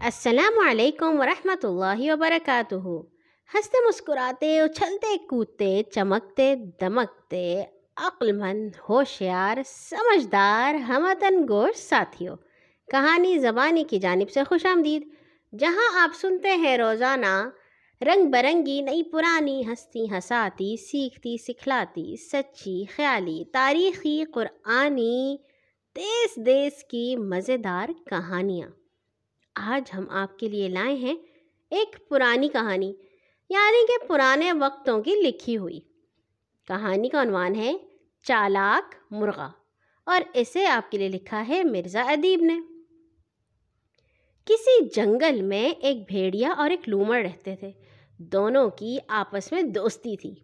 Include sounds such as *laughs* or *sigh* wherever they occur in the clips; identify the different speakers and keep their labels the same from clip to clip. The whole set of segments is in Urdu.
Speaker 1: السلام علیکم ورحمۃ اللہ وبرکاتہ۔ ہنستے مسکراتے، اچھلتے، کودتے، چمکتے، دمکتے عقل مند ہوشیار، سمجھدار ہمتن گوش ساتھیوں کہانی زبانی کی جانب سے خوش آمدید۔ جہاں آپ سنتے ہیں روزانہ رنگ برنگی، نئی پرانی ہستی ہساتی سیکھتی، سکھلاتی، سچی، خیالی، تاریخی، قرآنی، دیس دیس کی مزیدار کہانیاں۔ آج ہم آپ کے لیے لائے ہیں ایک پرانی کہانی یعنی کہ پرانے وقتوں کی لکھی ہوئی۔ کہانی کا عنوان ہے، چالاک مرغا، اور اسے آپ کے لیے لکھا ہے مرزا ادیب نے۔ کسی جنگل میں ایک بھیڑیا اور ایک لومڑ رہتے تھے۔ دونوں کی آپس میں دوستی تھی۔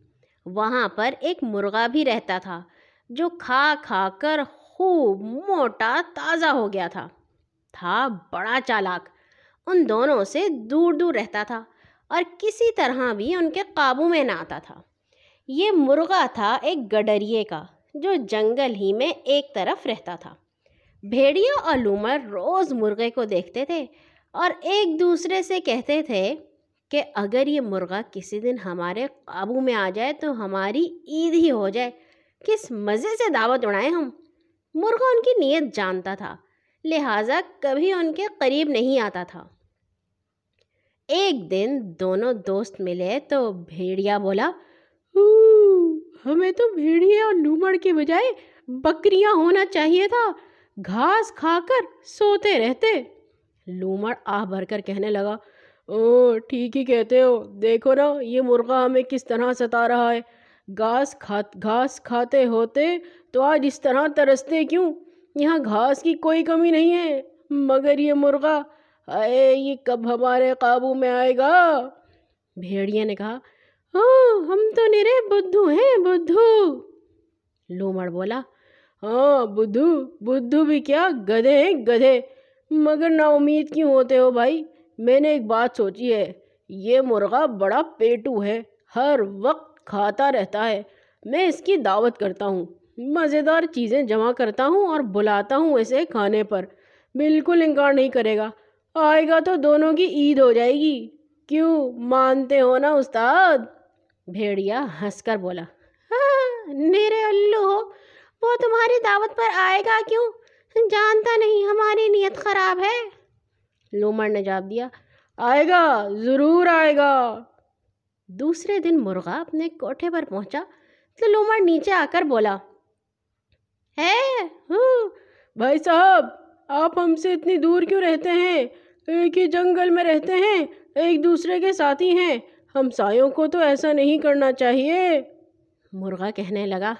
Speaker 1: وہاں پر ایک مرغا بھی رہتا تھا، جو کھا کھا کر خوب موٹا تازہ ہو گیا تھا۔ تھا بڑا چالاک۔ ان دونوں سے دور دور رہتا تھا اور کسی طرح بھی ان کے قابو میں نہ آتا تھا۔ یہ مرغا تھا ایک گڈریے کا جو جنگل ہی میں ایک طرف رہتا تھا۔ بھیڑیا اور لومر روز مرغے کو دیکھتے تھے اور ایک دوسرے سے کہتے تھے کہ اگر یہ مرغا کسی دن ہمارے قابو میں آ جائے تو ہماری عید ہی ہو جائے۔ کس مزے سے دعوت اڑائیں ہم۔ مرغا ان کی نیت جانتا تھا۔ لہٰذا کبھی ان کے قریب نہیں آتا تھا۔ ایک دن دونوں دوست ملے تو بھیڑیا بولا ہمیں تو بھیڑیا اور لومڑ کے بجائے بکریاں ہونا چاہیے تھا۔ گھاس کھا کر سوتے رہتے۔ لومڑ آہ بھر کر کہنے لگا او ٹھیک ہی کہتے ہو۔ دیکھو نا، یہ مرغا ہمیں کس طرح ستا رہا ہے۔ گھاس کھا، گھاس کھاتے ہوتے تو آج اس طرح ترستے کیوں؟ یہاں گھاس کی کوئی کمی نہیں ہے۔ مگر یہ مرغا اے یہ کب ہمارے قابو میں آئے گا؟ بھیڑیا نے کہا ہاں ہم تو نرے بدھو ہیں، بدھو۔ لومڑ بولا ہاں بدھو بدھو بھی کیا، گدھے ہیں، گدھے۔ مگر نا امید کیوں ہوتے ہو بھائی؟ میں نے ایک بات سوچی ہے، یہ مرغا بڑا پیٹو ہے، ہر وقت کھاتا رہتا ہے۔ میں اس کی دعوت کرتا ہوں۔ مزیدار چیزیں جمع کرتا ہوں اور بلاتا ہوں اسے کھانے پر۔ بالکل انکار نہیں کرے گا۔ آئے گا تو دونوں کی عید ہو جائے گی۔ کیوں؟ مانتے ہو نا استاد؟ بھیڑیا ہنس کر بولا۔ ہاں *laughs* میرے الو ہو وہ تمہاری دعوت پر آئے گا کیوں؟ جانتا نہیں، ہماری نیت خراب ہے۔ لومڑ نے جواب دیا۔ آئے گا، ضرور آئے گا۔ دوسرے دن مرغا اپنے کوٹھے پر پہنچا تو لومڑ نیچے آ کر بولا۔ ہے؟ بھائی صاحب آپ ہم سے اتنی دور کیوں رہتے ہیں؟ ایک ہی جنگل میں رہتے ہیں ایک دوسرے کے ساتھی ہیں۔ ہم سایوں کو تو ایسا نہیں کرنا چاہیے۔ مرغا کہنے لگا۔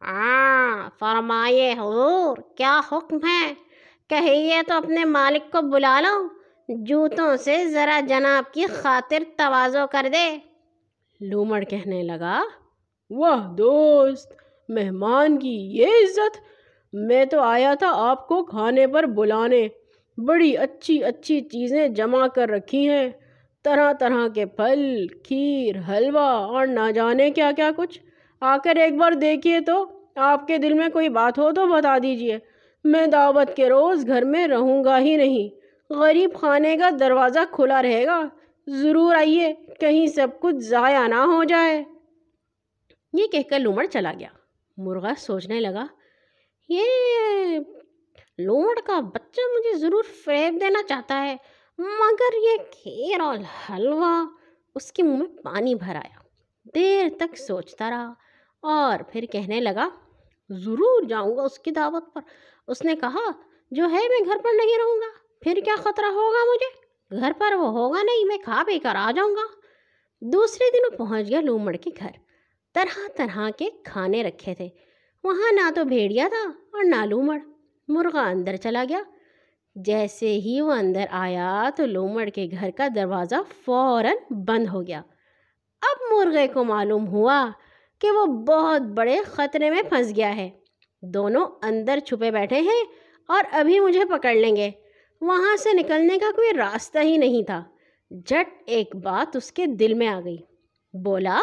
Speaker 1: آ فرمائیے حضور کیا حکم ہے؟ کہیے تو اپنے مالک کو بلا لو جوتوں سے ذرا جناب کی خاطر توازو کر دے۔ لومڑ کہنے لگا۔ واہ دوست مہمان کی یہ عزت۔ میں تو آیا تھا آپ کو کھانے پر بلانے۔ بڑی اچھی اچھی چیزیں جمع کر رکھی ہیں۔ طرح طرح کے پھل، کھیر، حلوہ اور نہ جانے کیا کیا کچھ۔ آ کر ایک بار دیکھیے تو آپ کے دل میں کوئی بات ہو تو بتا دیجیے۔ میں دعوت کے روز گھر میں رہوں گا ہی نہیں۔ غریب خانے کا دروازہ کھلا رہے گا۔ ضرور آئیے، کہیں سب کچھ ضائع نہ ہو جائے۔ یہ کہہ کر لومڑ چلا گیا۔ مرغا سوچنے لگا، یہ لوڑ کا بچہ مجھے ضرور فریب دینا چاہتا ہے، مگر یہ کھیر اور حلوہ اس کے منہ میں پانی بھر آیا۔ دیر تک سوچتا رہا اور پھر کہنے لگا، ضرور جاؤں گا اس کی دعوت پر۔ اس نے کہا، جو ہے میں گھر پر نہیں رہوں گا، پھر کیا خطرہ ہوگا مجھے؟ گھر پر وہ ہوگا نہیں، میں کھا پی کر آ جاؤں گا۔ دوسرے دن وہ پہنچ گیا لومڑ کے گھر۔ طرح طرح کے کھانے رکھے تھے۔ وہاں نہ تو بھیڑیا تھا اور نہ لومڑ۔ مرغا اندر چلا گیا۔ جیسے ہی وہ اندر آیا تو لومڑ کے گھر کا دروازہ فوراً بند ہو گیا۔ اب مرغے کو معلوم ہوا کہ وہ بہت بڑے خطرے میں پھنس گیا ہے۔ دونوں اندر چھپے بیٹھے ہیں اور ابھی مجھے پکڑ لیں گے۔ وہاں سے نکلنے کا کوئی راستہ ہی نہیں تھا۔ جٹ ایک بات اس کے دل میں آ گئی۔ بولا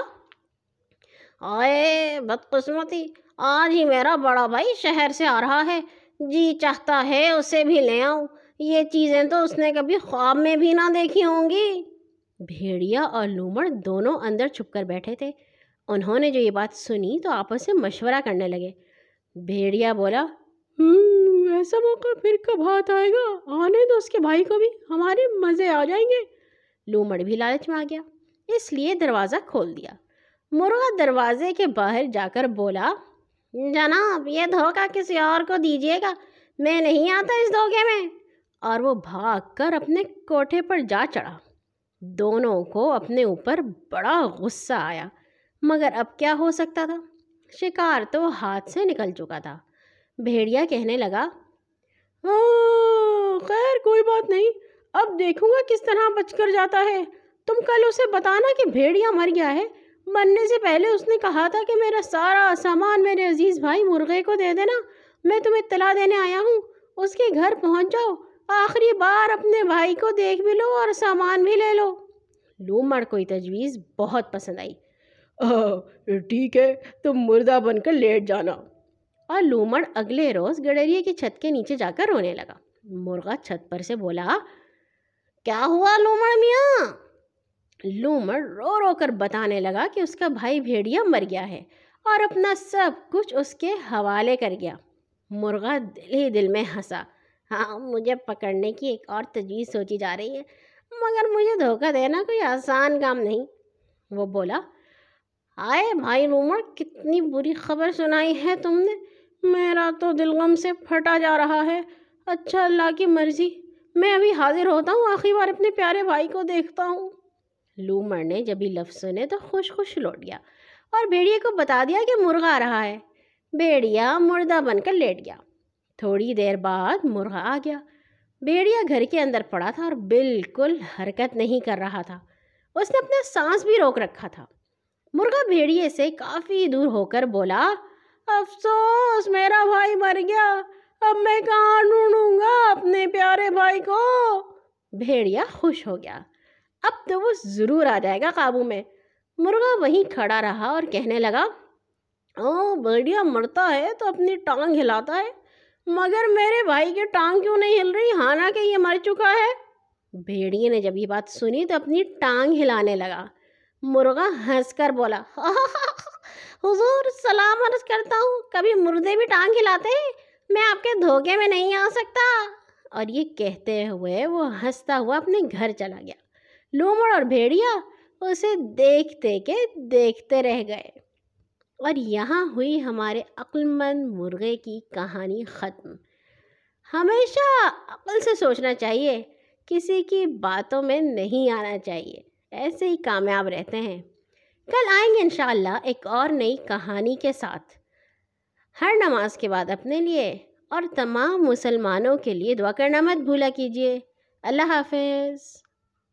Speaker 1: آئے، بدقسمتی۔ آج ہی میرا بڑا بھائی شہر سے آ رہا ہے۔ جی چاہتا ہے اسے بھی لے آؤں۔ یہ چیزیں تو اس نے کبھی خواب میں بھی نہ دیکھی ہوں گی۔ بھیڑیا اور لومڑ دونوں اندر چھپ کر بیٹھے تھے۔ انہوں نے جو یہ بات سنی تو آپس سے مشورہ کرنے لگے۔ بھیڑیا بولا ایسا موقع پھر کب ہاتھ آئے گا؟ آنے دو اس کے بھائی کو بھی، ہمارے مزے آ جائیں گے۔ لومڑ بھی لالچ میں آ گیا، اس لیے دروازہ کھول دیا۔ مرغا دروازے کے باہر جا کر بولا، جناب، یہ دھوکہ کسی اور کو دیجیے گا، میں نہیں آتا اس دھوکے میں۔ اور وہ بھاگ کر اپنے کوٹھے پر جا چڑھا۔ دونوں کو اپنے اوپر بڑا غصہ آیا، مگر اب کیا ہو سکتا تھا؟ شکار تو ہاتھ سے نکل چکا تھا۔ بھیڑیا کہنے لگا خیر، کوئی بات نہیں۔ اب دیکھوں گا کس طرح بچ کر جاتا ہے۔ تم کل اسے بتانا کہ بھیڑیا مر گیا ہے۔ مرنے سے پہلے اس نے کہا تھا کہ میرا سارا سامان میرے عزیز بھائی مرغے کو دے دینا، میں تمہیں اطلاع دینے آیا ہوں۔ اس کے گھر پہنچ جاؤ، آخری بار اپنے بھائی کو دیکھ بھی لو اور سامان بھی لے لو۔ لومڑ کو تجویز بہت پسند آئی۔ ٹھیک ہے، تم مردہ بن کر لیٹ جانا۔ اور لومڑ اگلے روز گڈریے کی چھت کے نیچے جا کر رونے لگا۔ مرغا چھت پر سے بولا، کیا ہوا لومڑ میاں؟ لومڑ رو رو کر بتانے لگا کہ اس کا بھائی بھیڑیا مر گیا ہے اور اپنا سب کچھ اس کے حوالے کر گیا۔ مرغا دل ہی دل میں ہنسا۔ ہاں مجھے پکڑنے کی ایک اور تجویز سوچی جا رہی ہے، مگر مجھے دھوکہ دینا کوئی آسان کام نہیں۔ وہ بولا، آئے بھائی رومڑ کتنی بری خبر سنائی ہے تم نے۔ میرا تو دل غم سے پھٹا جا رہا ہے۔ اچھا اللہ کی مرضی۔ میں ابھی حاضر ہوتا ہوں، آخری بار اپنے پیارے بھائی کو دیکھتا ہوں۔ لومڑ نے جب لفظ سنے تو خوش خوش لوٹ گیا اور بھیڑیے کو بتا دیا کہ مرغا آ رہا ہے۔ بھیڑیا مردہ بن کر لیٹ گیا۔ تھوڑی دیر بعد مرغا آ گیا۔ بھیڑیا گھر کے اندر پڑا تھا اور بالکل حرکت نہیں کر رہا تھا۔ اس نے اپنا سانس بھی روک رکھا تھا۔ مرغا بھیڑیے سے کافی دور ہو کر بولا، افسوس، میرا بھائی مر گیا۔ اب میں کہاں ڈھونڈوں گا اپنے پیارے بھائی کو؟ بھیڑیا خوش ہو گیا۔ اب تو وہ ضرور آ جائے گا قابو میں۔ مرغا وہیں کھڑا رہا اور کہنے لگا ہاں، او بھیڑیا مرتا ہے تو اپنی ٹانگ ہلاتا ہے۔ مگر میرے بھائی کی ٹانگ کیوں نہیں ہل رہی؟ ہانا کہ یہ مر چکا ہے۔ بھیڑیے نے جب یہ بات سنی تو اپنی ٹانگ ہلانے لگا۔ مرغا ہنس کر بولا، *laughs* حضور، سلام عرض کرتا ہوں۔ کبھی مردے بھی ٹانگ ہلاتے ہیں؟ میں آپ کے دھوکے میں نہیں آ سکتا! اور یہ کہتے ہوئے وہ ہنستا ہوا اپنے گھر چلا گیا۔ لومڑ اور بھیڑیا اسے دیکھتے کے دیکھتے رہ گئے۔ اور یہاں ہوئی ہمارے عقلمند مرغے کی کہانی ختم۔ ہمیشہ عقل سے سوچنا چاہیے، کسی کی باتوں میں نہیں آنا چاہیے۔ ایسے ہی کامیاب رہتے ہیں۔ کل آئیں گے انشاءاللہ ایک اور نئی کہانی کے ساتھ۔ ہر نماز کے بعد اپنے لیے اور تمام مسلمانوں کے لیے دعا کرنا مت بھولا کیجیے۔ اللہ حافظ۔